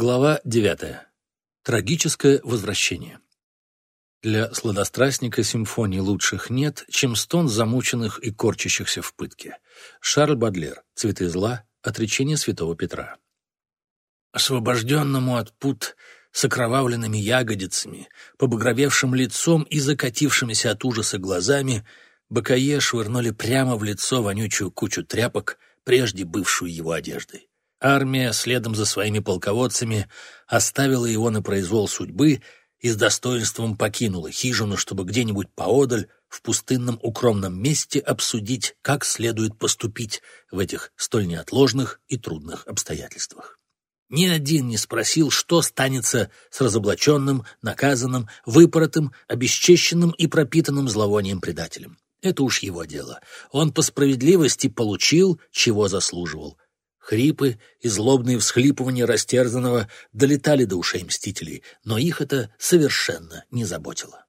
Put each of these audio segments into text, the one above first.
Глава 9. Трагическое возвращение. Для сладострастника симфонии лучших нет, чем стон замученных и корчащихся в пытке. Шарль Бадлер. Цветы зла. Отречение святого Петра. Освобожденному от пут с окровавленными ягодицами, побагровевшим лицом и закатившимися от ужаса глазами, Бакае швырнули прямо в лицо вонючую кучу тряпок, прежде бывшую его одеждой. Армия, следом за своими полководцами, оставила его на произвол судьбы и с достоинством покинула хижину, чтобы где-нибудь поодаль, в пустынном укромном месте обсудить, как следует поступить в этих столь неотложных и трудных обстоятельствах. Ни один не спросил, что станется с разоблаченным, наказанным, выпоротым, обесчещенным и пропитанным зловонием предателем. Это уж его дело. Он по справедливости получил, чего заслуживал — Хрипы и злобные всхлипывания растерзанного долетали до ушей мстителей, но их это совершенно не заботило.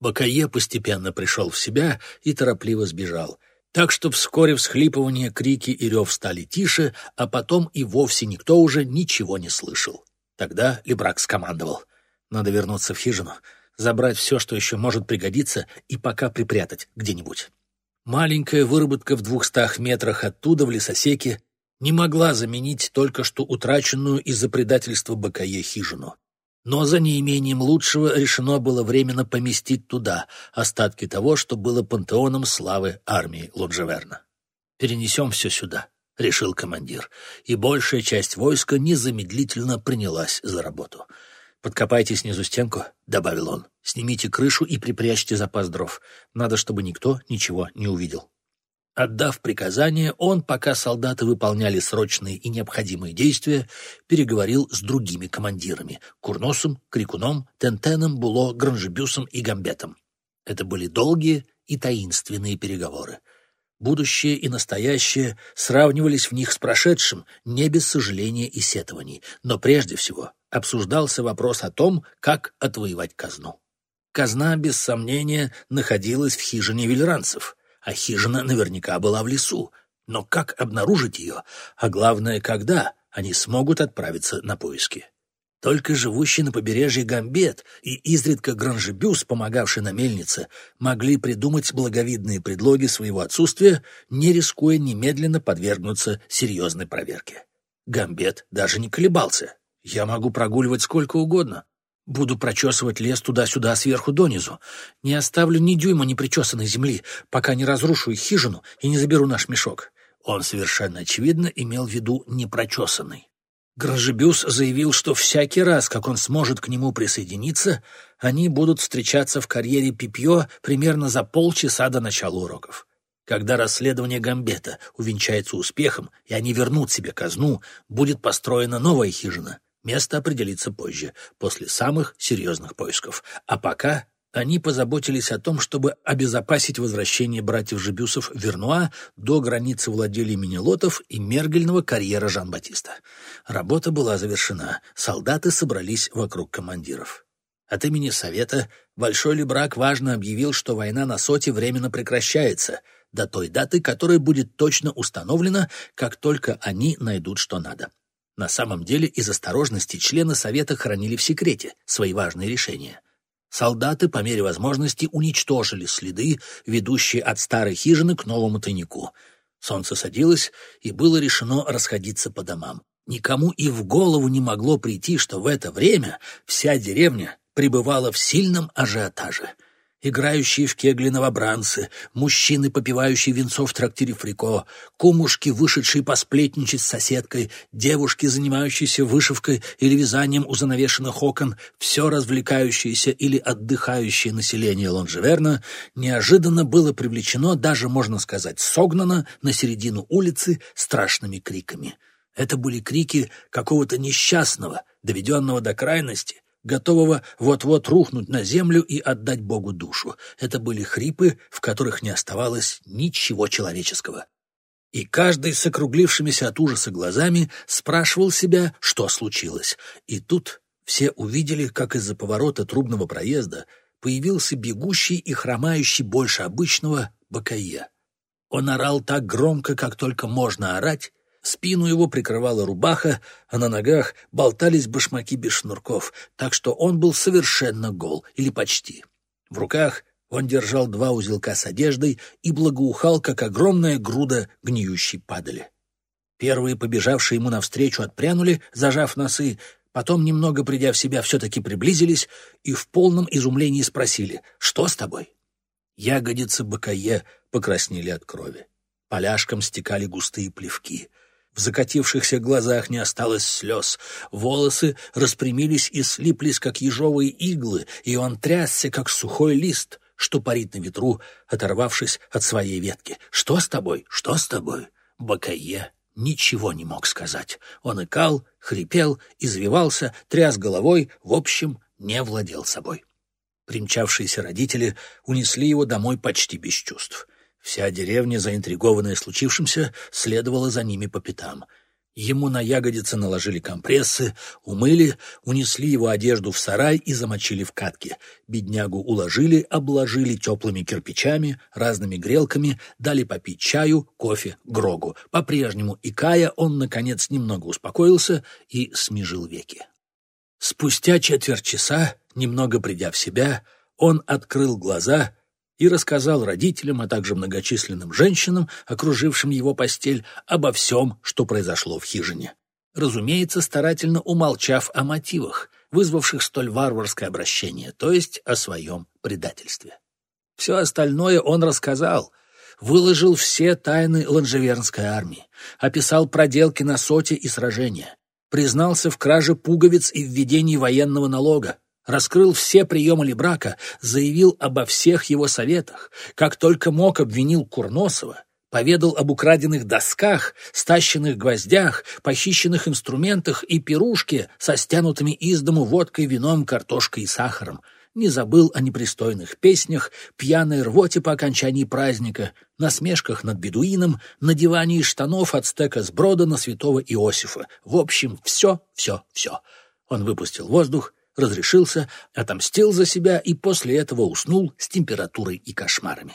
Бакае постепенно пришел в себя и торопливо сбежал, так что вскоре всхлипывания, крики и рев стали тише, а потом и вовсе никто уже ничего не слышал. Тогда Лебрак скомандовал. «Надо вернуться в хижину, забрать все, что еще может пригодиться, и пока припрятать где-нибудь». Маленькая выработка в двухстах метрах оттуда, в лесосеке, не могла заменить только что утраченную из-за предательства Бакае хижину. Но за неимением лучшего решено было временно поместить туда остатки того, что было пантеоном славы армии Лоджеверна. «Перенесем все сюда», — решил командир, и большая часть войска незамедлительно принялась за работу. «Подкопайте снизу стенку», — добавил он, — «снимите крышу и припрячьте запас дров. Надо, чтобы никто ничего не увидел». Отдав приказание, он, пока солдаты выполняли срочные и необходимые действия, переговорил с другими командирами — Курносом, Крикуном, Тентеном, Було, Гранжебюсом и Гамбетом. Это были долгие и таинственные переговоры. Будущее и настоящее сравнивались в них с прошедшим, не без сожаления и сетований, но прежде всего обсуждался вопрос о том, как отвоевать казну. Казна, без сомнения, находилась в хижине вельранцев — а хижина наверняка была в лесу. Но как обнаружить ее, а главное, когда они смогут отправиться на поиски? Только живущий на побережье Гамбет и изредка Гранжебюс, помогавший на мельнице, могли придумать благовидные предлоги своего отсутствия, не рискуя немедленно подвергнуться серьезной проверке. Гамбет даже не колебался. «Я могу прогуливать сколько угодно. Буду прочесывать лес туда-сюда, сверху донизу. Не оставлю ни дюйма непричесанной земли, пока не разрушу их хижину и не заберу наш мешок. Он совершенно очевидно имел в виду непрочесанный. Грожебюс заявил, что всякий раз, как он сможет к нему присоединиться, они будут встречаться в карьере Пипьё примерно за полчаса до начала уроков. Когда расследование Гамбета увенчается успехом, и они вернут себе казну, будет построена новая хижина — Место определится позже, после самых серьезных поисков. А пока они позаботились о том, чтобы обезопасить возвращение братьев Жебюсов Вернуа до границы владелий Минелотов и Мергельного карьера Жан-Батиста. Работа была завершена, солдаты собрались вокруг командиров. От имени Совета Большой Лебрак важно объявил, что война на Соте временно прекращается до той даты, которая будет точно установлена, как только они найдут, что надо. На самом деле, из осторожности члены Совета хранили в секрете свои важные решения. Солдаты по мере возможности уничтожили следы, ведущие от старой хижины к новому тайнику. Солнце садилось, и было решено расходиться по домам. Никому и в голову не могло прийти, что в это время вся деревня пребывала в сильном ажиотаже — играющие в кегли новобранцы, мужчины, попивающие венцо в трактире Фрико, кумушки, вышедшие посплетничать с соседкой, девушки, занимающиеся вышивкой или вязанием у занавешенных окон, все развлекающееся или отдыхающее население Лонжеверна неожиданно было привлечено, даже, можно сказать, согнано на середину улицы страшными криками. Это были крики какого-то несчастного, доведенного до крайности, готового вот-вот рухнуть на землю и отдать Богу душу. Это были хрипы, в которых не оставалось ничего человеческого. И каждый с округлившимися от ужаса глазами спрашивал себя, что случилось. И тут все увидели, как из-за поворота трубного проезда появился бегущий и хромающий больше обычного Бакае. Он орал так громко, как только можно орать, Спину его прикрывала рубаха, а на ногах болтались башмаки без шнурков, так что он был совершенно гол, или почти. В руках он держал два узелка с одеждой и благоухал, как огромная груда гниющей падали. Первые, побежавшие ему навстречу, отпрянули, зажав носы, потом, немного придя в себя, все-таки приблизились и в полном изумлении спросили «Что с тобой?». Ягодицы Бакае покраснели от крови. Поляшкам стекали густые плевки. В закатившихся глазах не осталось слез. Волосы распрямились и слиплись, как ежовые иглы, и он трясся, как сухой лист, что парит на ветру, оторвавшись от своей ветки. «Что с тобой? Что с тобой?» Бакае ничего не мог сказать. Он икал, хрипел, извивался, тряс головой, в общем, не владел собой. Примчавшиеся родители унесли его домой почти без чувств. Вся деревня, заинтригованная случившимся, следовала за ними по пятам. Ему на ягодицы наложили компрессы, умыли, унесли его одежду в сарай и замочили в катке. Беднягу уложили, обложили теплыми кирпичами, разными грелками, дали попить чаю, кофе, грогу. По-прежнему икая, он, наконец, немного успокоился и смежил веки. Спустя четверть часа, немного придя в себя, он открыл глаза и рассказал родителям, а также многочисленным женщинам, окружившим его постель, обо всем, что произошло в хижине. Разумеется, старательно умолчав о мотивах, вызвавших столь варварское обращение, то есть о своем предательстве. Все остальное он рассказал, выложил все тайны ланжевернской армии, описал проделки на соте и сражения, признался в краже пуговиц и введении военного налога, раскрыл все приемы Лебрака, заявил обо всех его советах, как только мог обвинил Курносова, поведал об украденных досках, стащенных гвоздях, похищенных инструментах и пирушке со стянутыми из дому водкой, вином, картошкой и сахаром, не забыл о непристойных песнях, пьяной рвоте по окончании праздника, насмешках над бедуином, надевании штанов от стека с брода на святого Иосифа. В общем, все, все, все. Он выпустил воздух, разрешился, отомстил за себя и после этого уснул с температурой и кошмарами.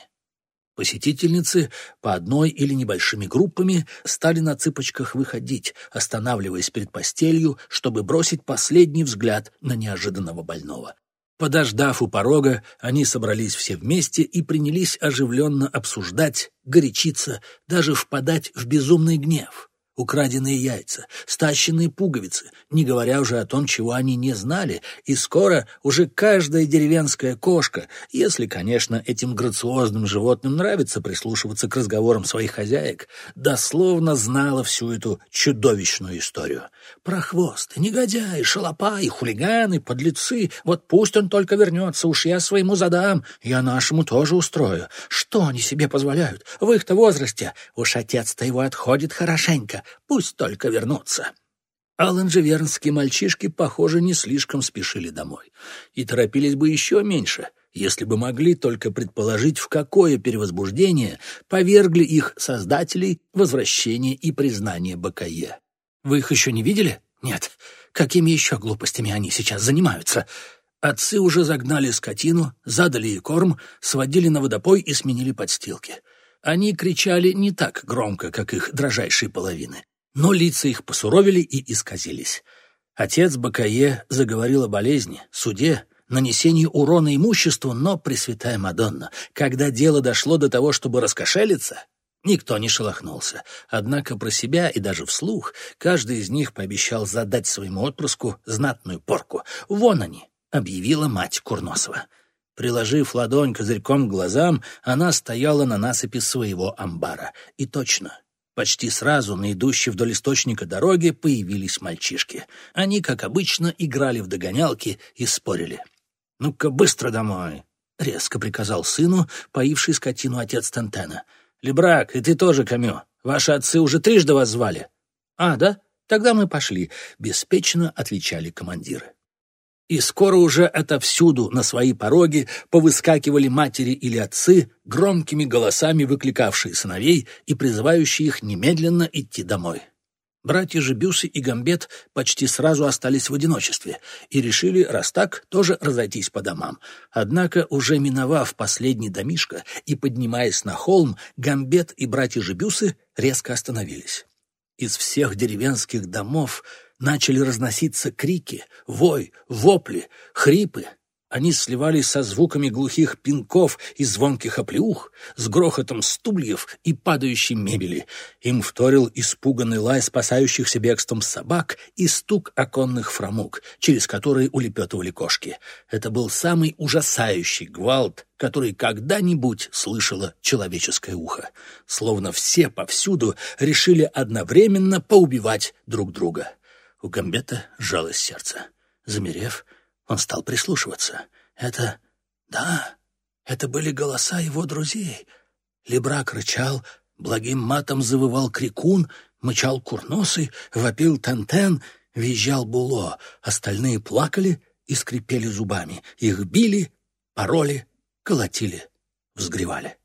Посетительницы по одной или небольшими группами стали на цыпочках выходить, останавливаясь перед постелью, чтобы бросить последний взгляд на неожиданного больного. Подождав у порога, они собрались все вместе и принялись оживленно обсуждать, горячиться, даже впадать в безумный гнев украденные яйца, стащенные пуговицы, не говоря уже о том, чего они не знали, и скоро уже каждая деревенская кошка, если, конечно, этим грациозным животным нравится прислушиваться к разговорам своих хозяек, дословно знала всю эту чудовищную историю. Про хвост, негодяи, шалопаи, хулиганы, подлецы, вот пусть он только вернется, уж я своему задам, я нашему тоже устрою. Что они себе позволяют? В их-то возрасте уж отец-то его отходит хорошенько, Пусть только вернутся. А ланжевернские мальчишки, похоже, не слишком спешили домой. И торопились бы еще меньше, если бы могли только предположить, в какое перевозбуждение повергли их создателей возвращение и признание Бакае. Вы их еще не видели? Нет. Какими еще глупостями они сейчас занимаются? Отцы уже загнали скотину, задали ей корм, сводили на водопой и сменили подстилки. Они кричали не так громко, как их дрожайшие половины, но лица их посуровили и исказились. Отец Бакае заговорил о болезни, суде, нанесении урона имуществу, но, Пресвятая Мадонна, когда дело дошло до того, чтобы раскошелиться, Никто не шелохнулся, однако про себя и даже вслух каждый из них пообещал задать своему отпрыску знатную порку. «Вон они!» — объявила мать Курносова. Приложив ладонь козырьком к глазам, она стояла на насыпи своего амбара. И точно, почти сразу на идущей вдоль источника дороги появились мальчишки. Они, как обычно, играли в догонялки и спорили. «Ну-ка, быстро домой!» — резко приказал сыну, поивший скотину отец Тентена. «Лебрак, и ты тоже, Камю. Ваши отцы уже трижды вас звали». «А, да? Тогда мы пошли», — беспечно отвечали командиры. И скоро уже отовсюду на свои пороги повыскакивали матери или отцы, громкими голосами выкликавшие сыновей и призывающие их немедленно идти домой. Братья же Бюсы и Гамбет почти сразу остались в одиночестве и решили, раз так, тоже разойтись по домам. Однако, уже миновав последний домишко и поднимаясь на холм, Гамбет и братья же Бюсы резко остановились. Из всех деревенских домов начали разноситься крики, вой, вопли, хрипы. Они сливались со звуками глухих пинков и звонких оплеух, с грохотом стульев и падающей мебели. Им вторил испуганный лай спасающихся бегством собак и стук оконных фрамуг, через которые улепетывали кошки. Это был самый ужасающий гвалт, который когда-нибудь слышало человеческое ухо. Словно все повсюду решили одновременно поубивать друг друга. У Гамбета сжалось сердце. Замерев, он стал прислушиваться. Это... Да, это были голоса его друзей. Лебрак рычал, благим матом завывал крикун, мычал курносый, вопил тентен, визжал було. Остальные плакали и скрипели зубами. Их били, пороли, колотили, взгревали.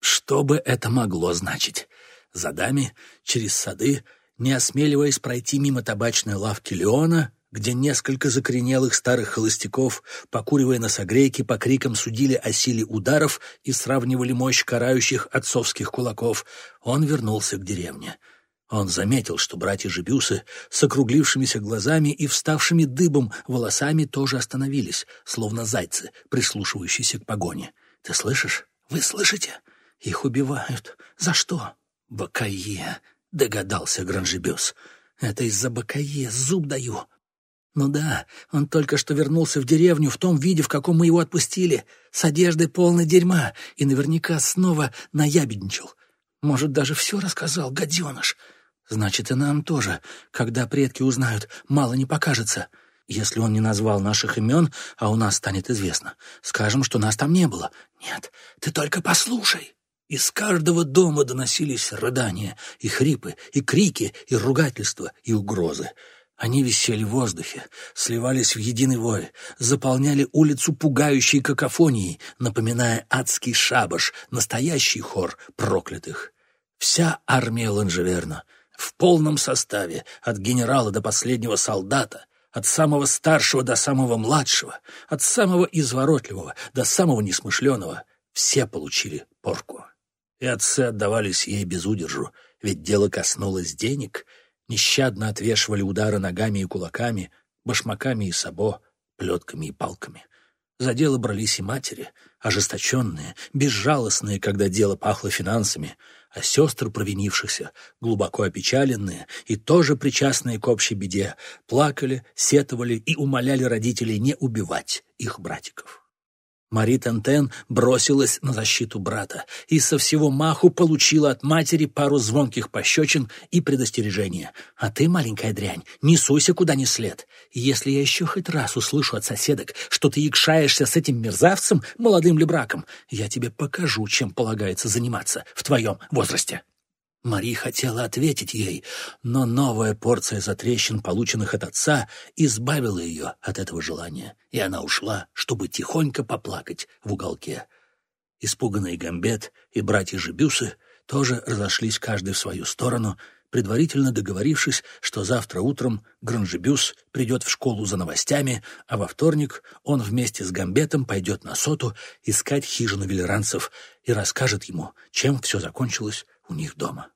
Что бы это могло значить? За дами, через сады, не осмеливаясь пройти мимо табачной лавки Леона, где несколько закоренелых старых холостяков, покуривая на согрейке, по крикам судили о силе ударов и сравнивали мощь карающих отцовских кулаков, он вернулся к деревне. Он заметил, что братья Жебюсы с округлившимися глазами и вставшими дыбом волосами тоже остановились, словно зайцы, прислушивающиеся к погоне. «Ты слышишь? Вы слышите? Их убивают. За что?» «Бакае», — догадался Гранжебюс. «Это из-за Бакае, зуб даю. Ну да, он только что вернулся в деревню в том виде, в каком мы его отпустили, с одеждой полной дерьма, и наверняка снова наябедничал. Может, даже все рассказал, гаденыш. Значит, и нам тоже, когда предки узнают, мало не покажется. Если он не назвал наших имен, а у нас станет известно, скажем, что нас там не было. Нет, ты только послушай. Из каждого дома доносились рыдания, и хрипы, и крики, и ругательства, и угрозы. Они висели в воздухе, сливались в единый вой, заполняли улицу пугающей какофонией, напоминая адский шабаш, настоящий хор проклятых. Вся армия Ланжеверна в полном составе, от генерала до последнего солдата, от самого старшего до самого младшего, от самого изворотливого до самого несмышленого, все получили порку. И отцы отдавались ей без удержу, ведь дело коснулось денег — нещадно отвешивали удары ногами и кулаками, башмаками и сабо, плетками и палками. За дело брались и матери, ожесточенные, безжалостные, когда дело пахло финансами, а сестры провинившихся, глубоко опечаленные и тоже причастные к общей беде, плакали, сетовали и умоляли родителей не убивать их братиков. Мари Тентен бросилась на защиту брата и со всего маху получила от матери пару звонких пощечин и предостережения. «А ты, маленькая дрянь, не суйся куда ни след. Если я еще хоть раз услышу от соседок, что ты якшаешься с этим мерзавцем, молодым ли браком, я тебе покажу, чем полагается заниматься в твоем возрасте». Мари хотела ответить ей, но новая порция затрещин, полученных от отца, избавила ее от этого желания, и она ушла, чтобы тихонько поплакать в уголке. Испуганный Гамбет и братья Жебюсы тоже разошлись каждый в свою сторону, предварительно договорившись, что завтра утром Гранжебюс придет в школу за новостями, а во вторник он вместе с Гамбетом пойдет на соту искать хижину велеранцев и расскажет ему, чем все закончилось у них дома.